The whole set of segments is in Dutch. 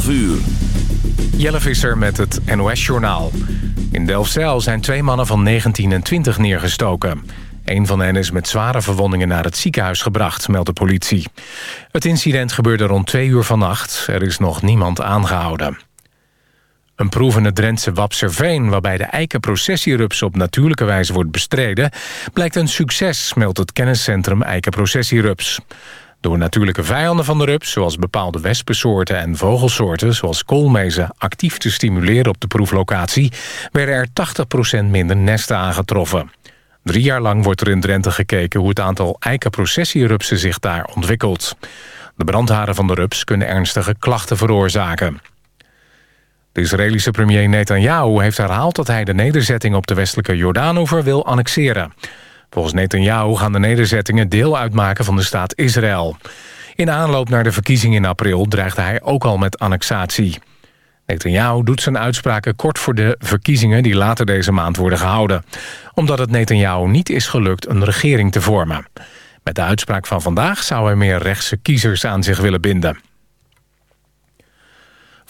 12 uur. Jelle Visser met het NOS-journaal. In Delfzijl zijn twee mannen van 19 en 20 neergestoken. Een van hen is met zware verwondingen naar het ziekenhuis gebracht, meldt de politie. Het incident gebeurde rond twee uur vannacht. Er is nog niemand aangehouden. Een proef in het Drentse Wapserveen... waarbij de eikenprocessierups op natuurlijke wijze wordt bestreden... blijkt een succes, meldt het kenniscentrum Eikenprocessierups. Door natuurlijke vijanden van de rups, zoals bepaalde wespensoorten en vogelsoorten... zoals koolmezen, actief te stimuleren op de proeflocatie... werden er 80% minder nesten aangetroffen. Drie jaar lang wordt er in Drenthe gekeken hoe het aantal eikenprocessierupsen zich daar ontwikkelt. De brandharen van de rups kunnen ernstige klachten veroorzaken. De Israëlische premier Netanyahu heeft herhaald dat hij de nederzetting op de westelijke Jordaanover wil annexeren. Volgens Netanyahu gaan de nederzettingen deel uitmaken van de staat Israël. In aanloop naar de verkiezingen in april dreigde hij ook al met annexatie. Netanyahu doet zijn uitspraken kort voor de verkiezingen die later deze maand worden gehouden. Omdat het Netanyahu niet is gelukt een regering te vormen. Met de uitspraak van vandaag zou hij meer rechtse kiezers aan zich willen binden.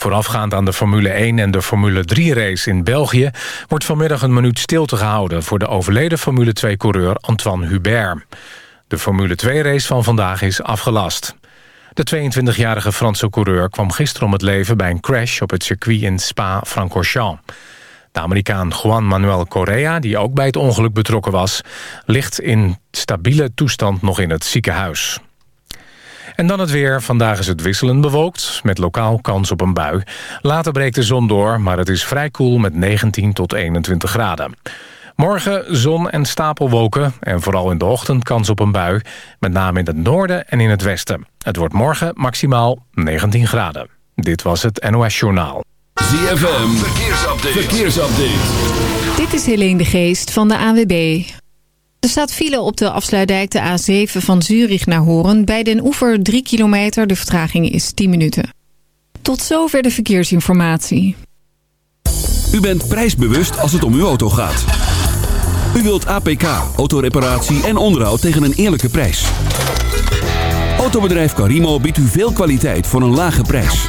Voorafgaand aan de Formule 1 en de Formule 3-race in België... wordt vanmiddag een minuut stilte gehouden... voor de overleden Formule 2-coureur Antoine Hubert. De Formule 2-race van vandaag is afgelast. De 22-jarige Franse coureur kwam gisteren om het leven... bij een crash op het circuit in Spa-Francorchamps. De Amerikaan Juan Manuel Correa, die ook bij het ongeluk betrokken was... ligt in stabiele toestand nog in het ziekenhuis. En dan het weer. Vandaag is het wisselend bewolkt, met lokaal kans op een bui. Later breekt de zon door, maar het is vrij koel met 19 tot 21 graden. Morgen zon en stapelwolken en vooral in de ochtend kans op een bui. Met name in het noorden en in het westen. Het wordt morgen maximaal 19 graden. Dit was het NOS Journaal. ZFM, verkeersupdate. verkeersupdate. Dit is Helene de Geest van de AWB. Er staat file op de afsluitdijk de A7 van Zurich naar Horen. Bij Den Oever 3 kilometer, de vertraging is 10 minuten. Tot zover de verkeersinformatie. U bent prijsbewust als het om uw auto gaat. U wilt APK, autoreparatie en onderhoud tegen een eerlijke prijs. Autobedrijf Carimo biedt u veel kwaliteit voor een lage prijs.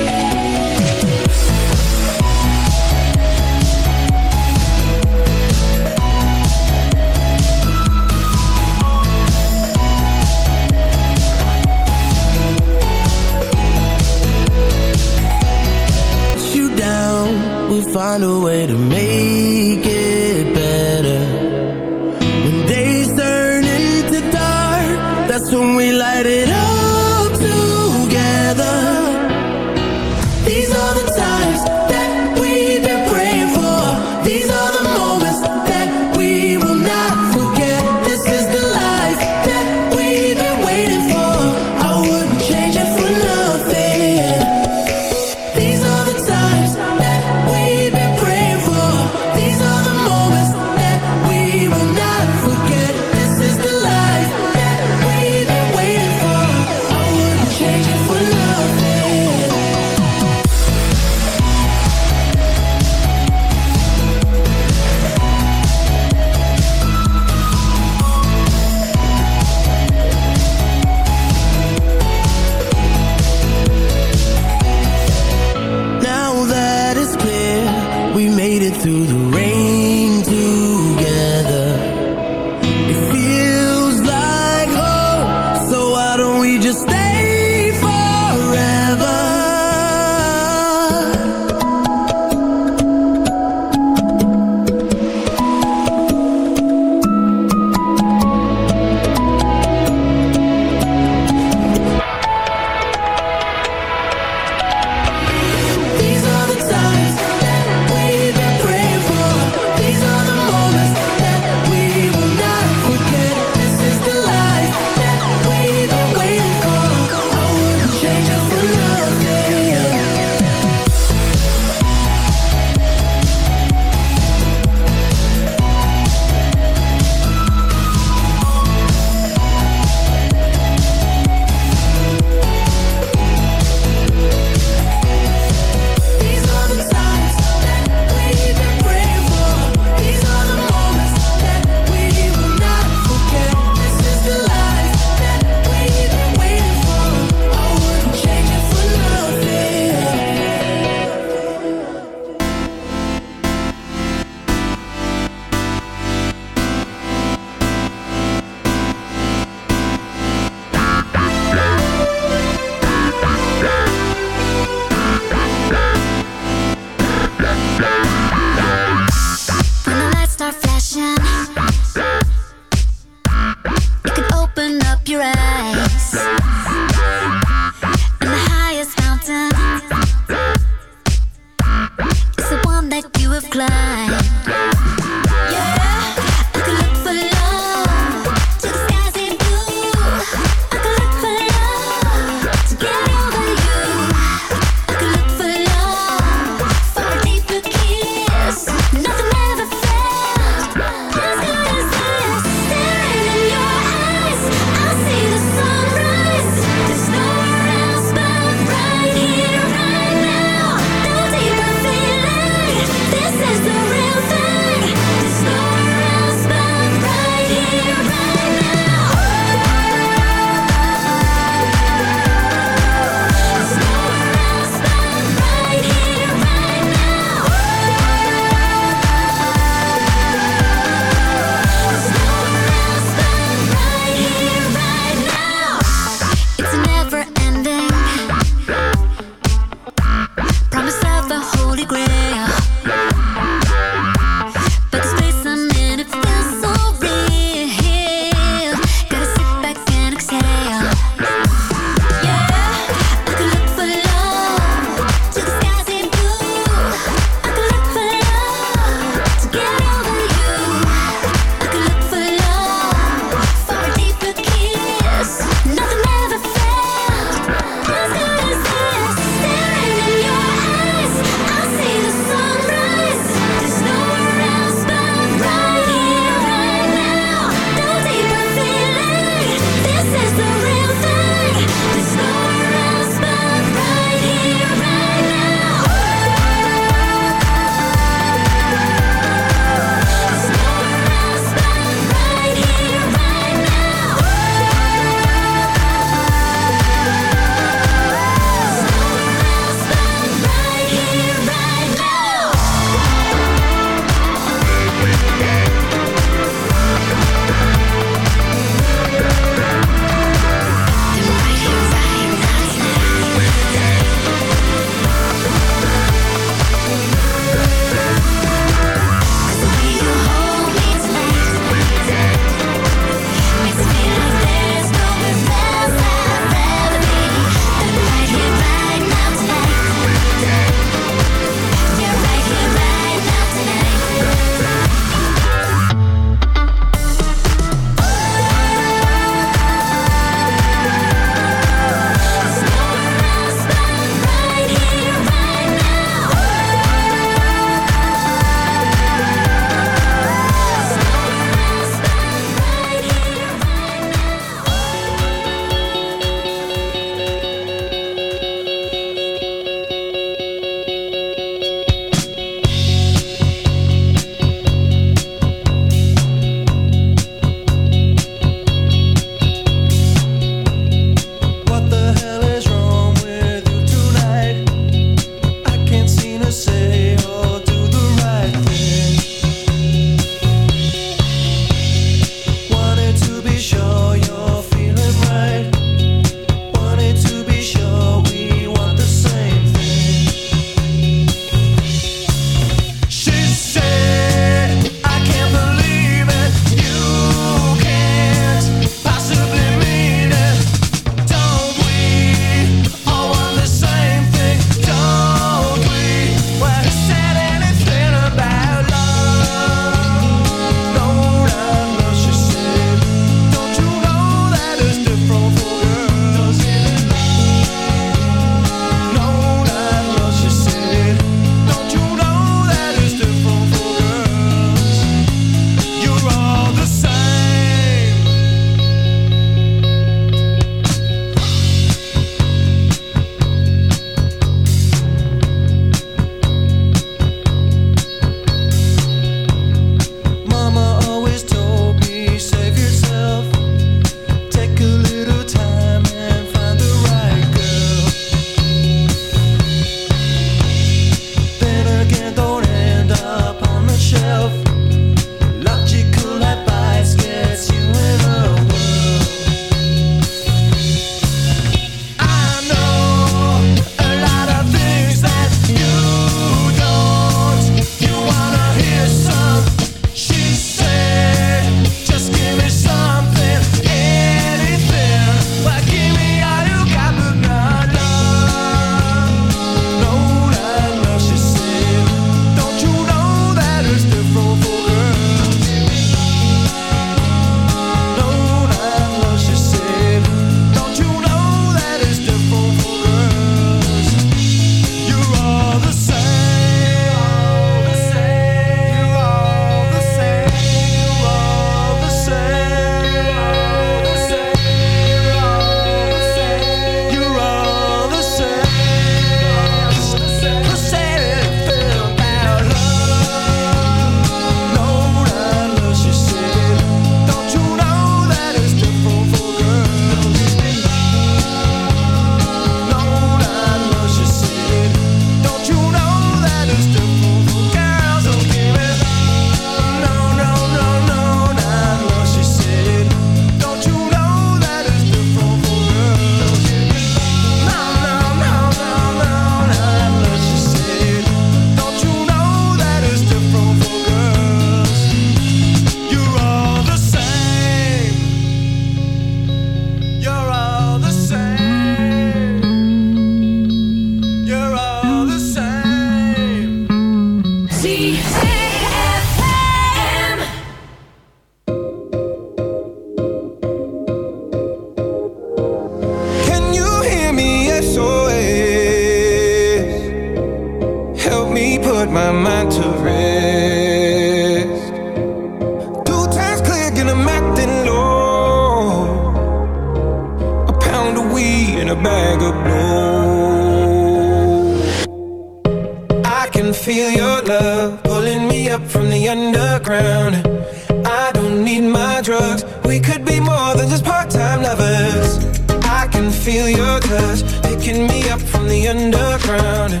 Picking me up from the underground.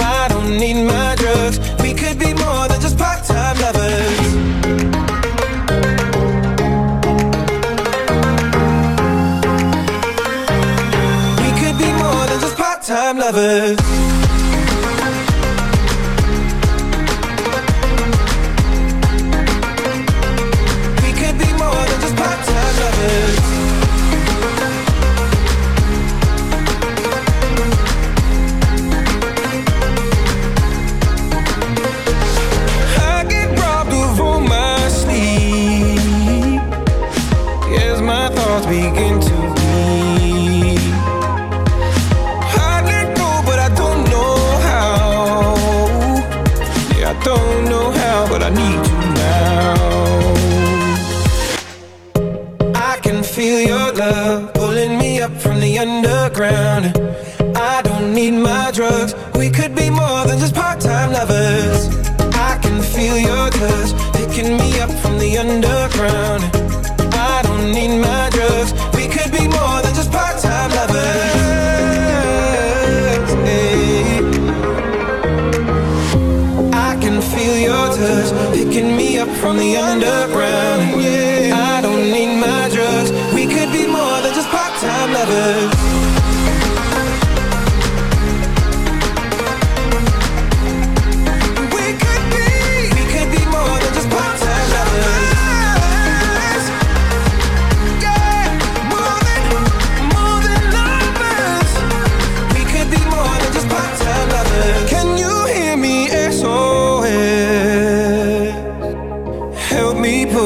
I don't need my drugs.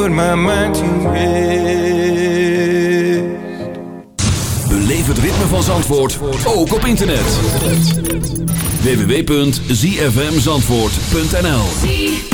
put my mind to rest. Beleef het ritme van Zandvoort ook op internet. www.zfmzandvoort.nl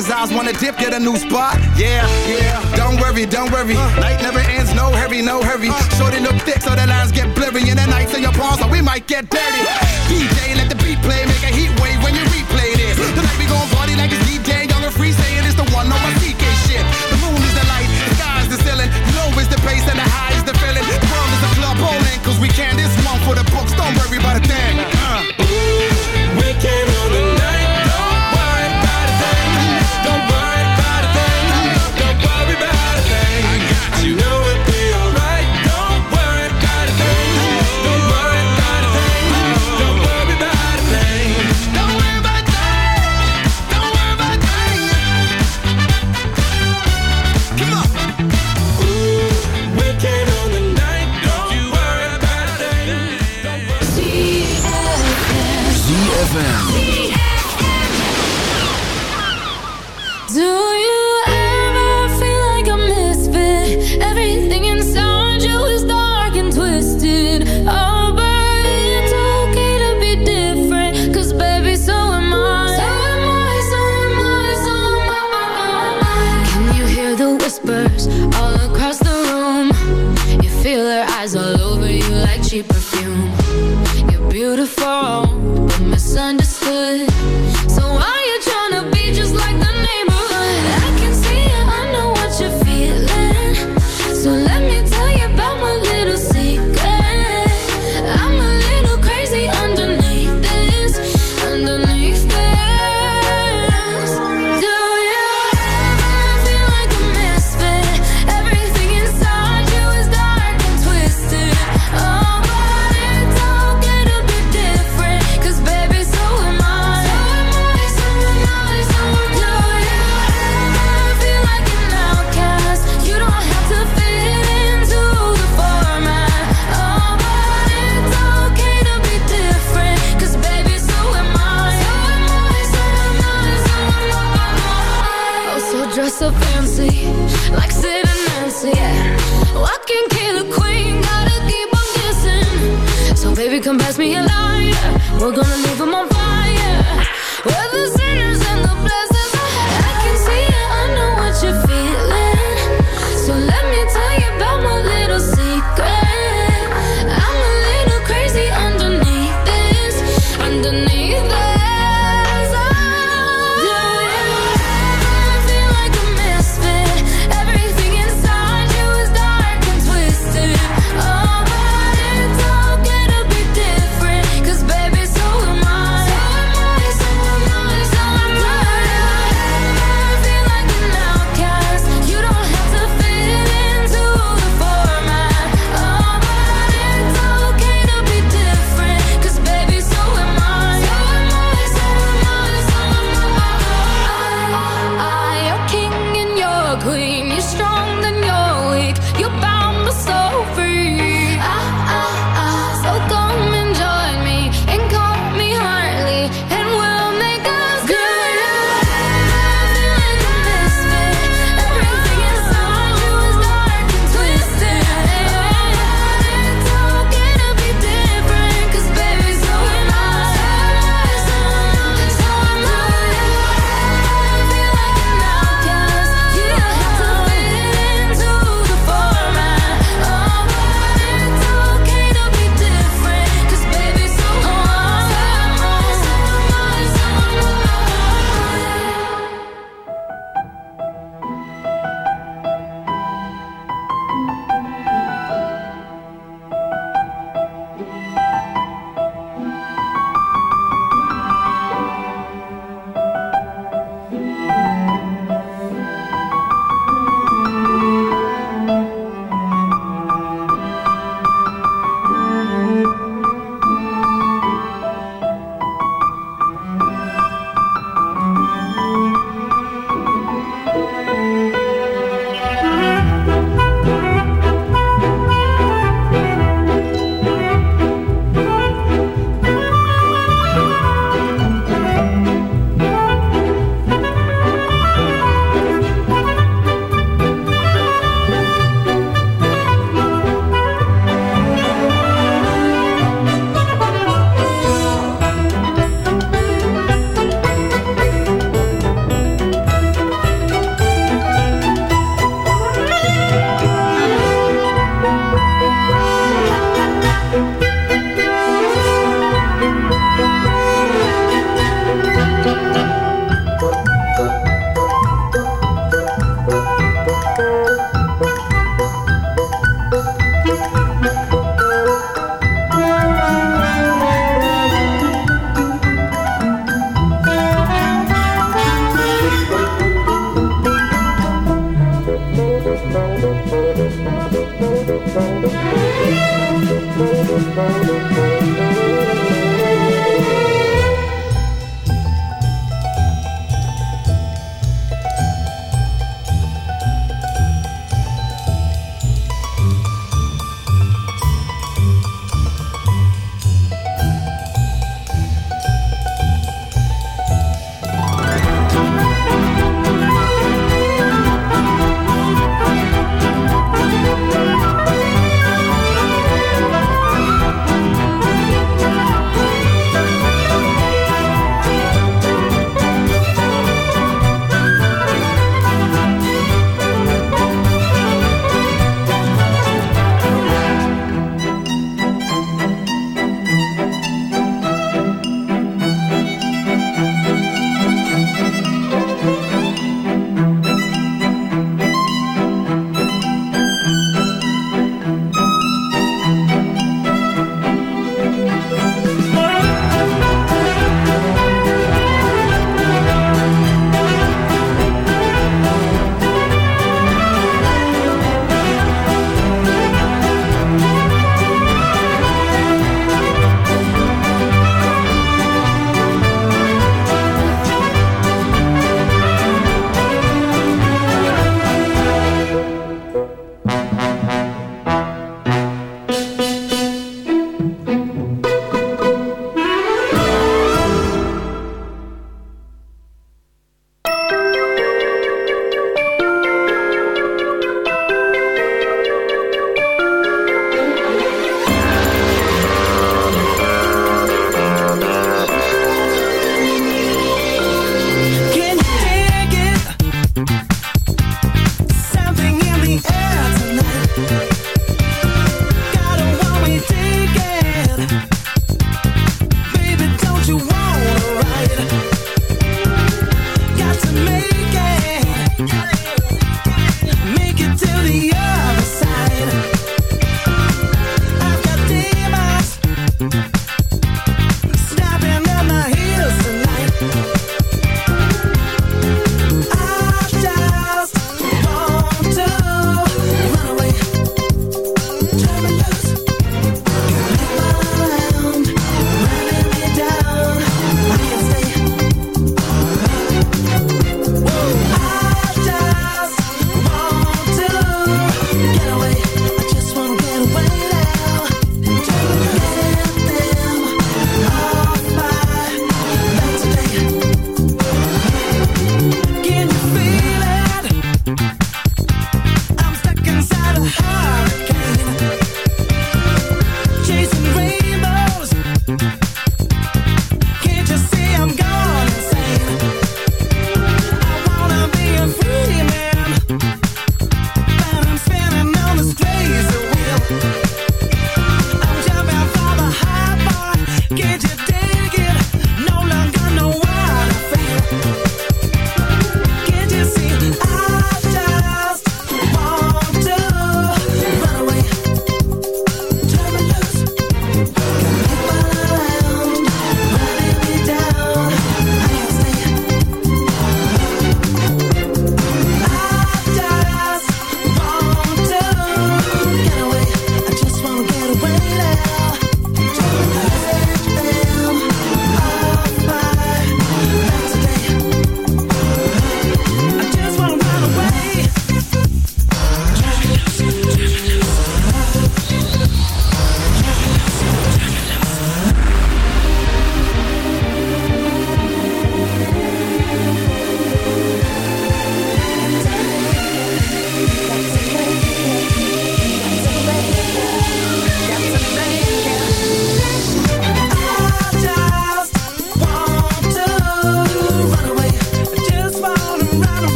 Everything's eyes wanna dip, get a new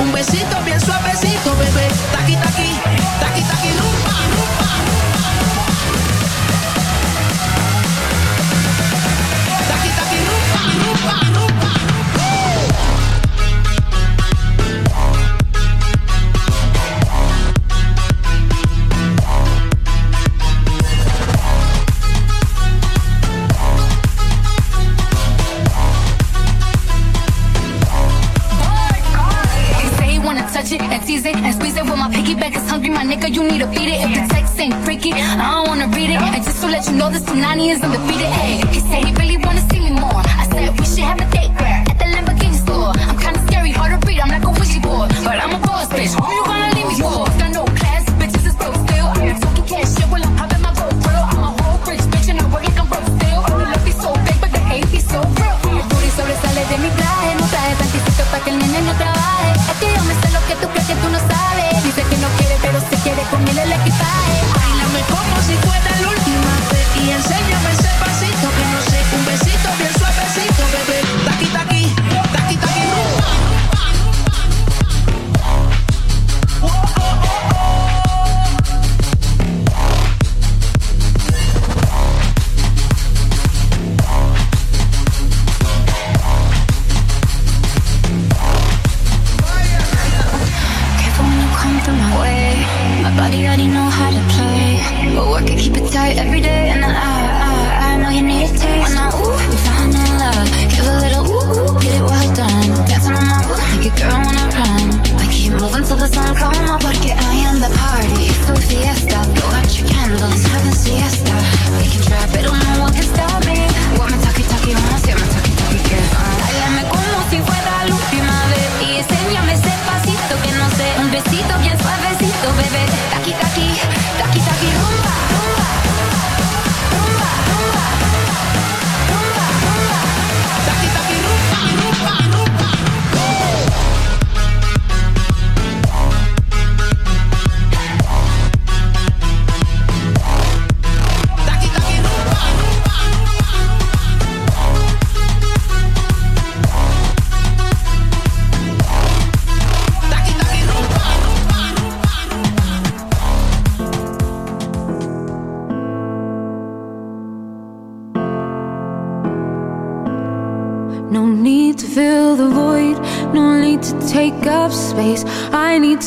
Un besito bien suavecito, bebé. Taqui, taqui. let you know this tsunami is undefeated. Ayy, he said he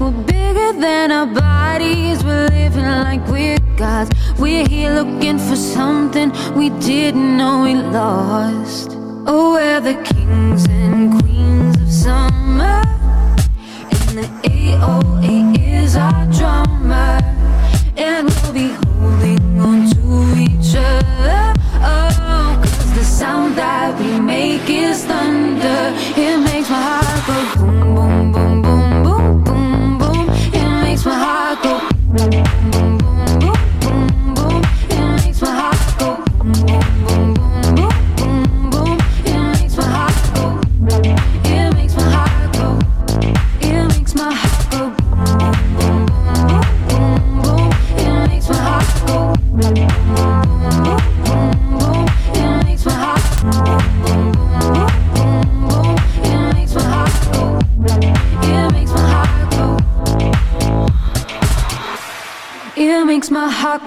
We're bigger than our bodies, we're living like we're gods. We're here looking for something we didn't know we lost. Oh, we're the kings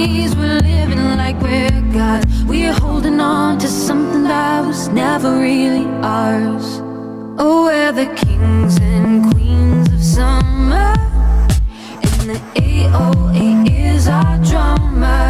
Bodies, we're living like we're gods. We're holding on to something that was never really ours. Oh, we're the kings and queens of summer. And the AOA is our drummer.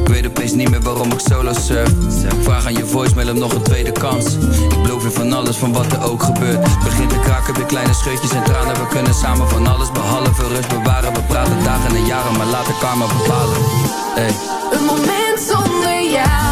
Ik weet opeens niet meer waarom ik solo surf. Vraag aan je voicemail om nog een tweede kans. Ik beloof je van alles van wat er ook gebeurt. Begint te kraken, weer kleine scheutjes en tranen. We kunnen samen van alles behalve rust bewaren. We praten dagen en jaren, maar laten karma bepalen. Hey. Een moment zonder jou,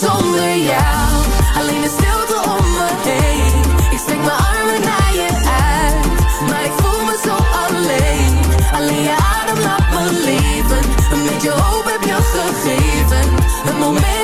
zonder jou. Alleen de stilte om me heen. Ik steek mijn armen naar je uit. Maar ik voel me zo alleen. Alleen je adem laat me leven. Een beetje hoop heb je gegeven. Een moment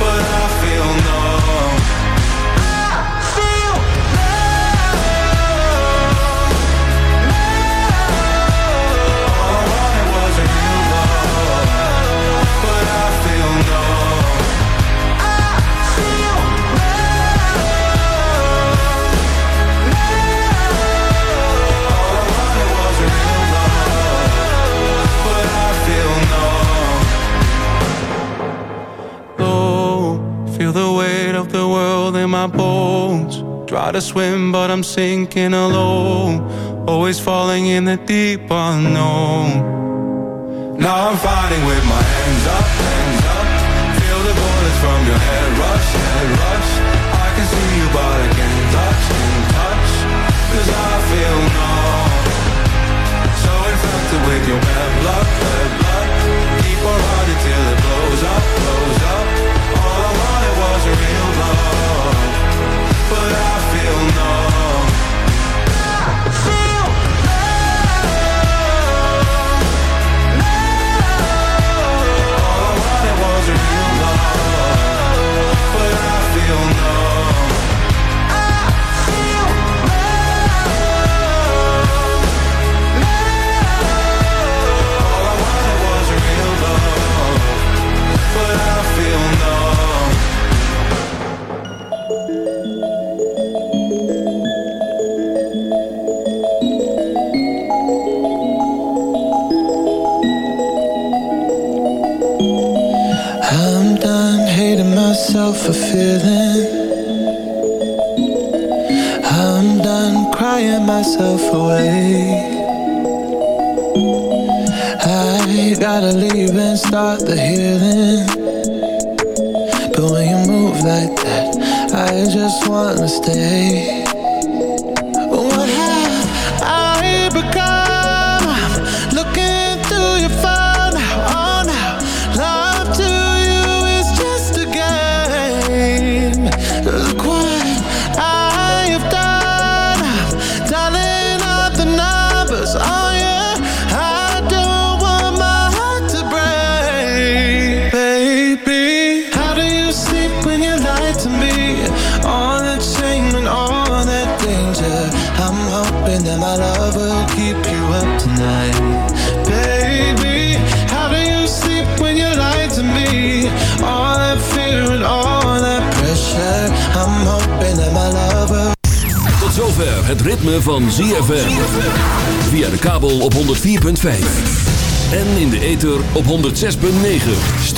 But I feel numb. My bones. Try to swim, but I'm sinking alone. Always falling in the deep unknown. Now I'm fighting with my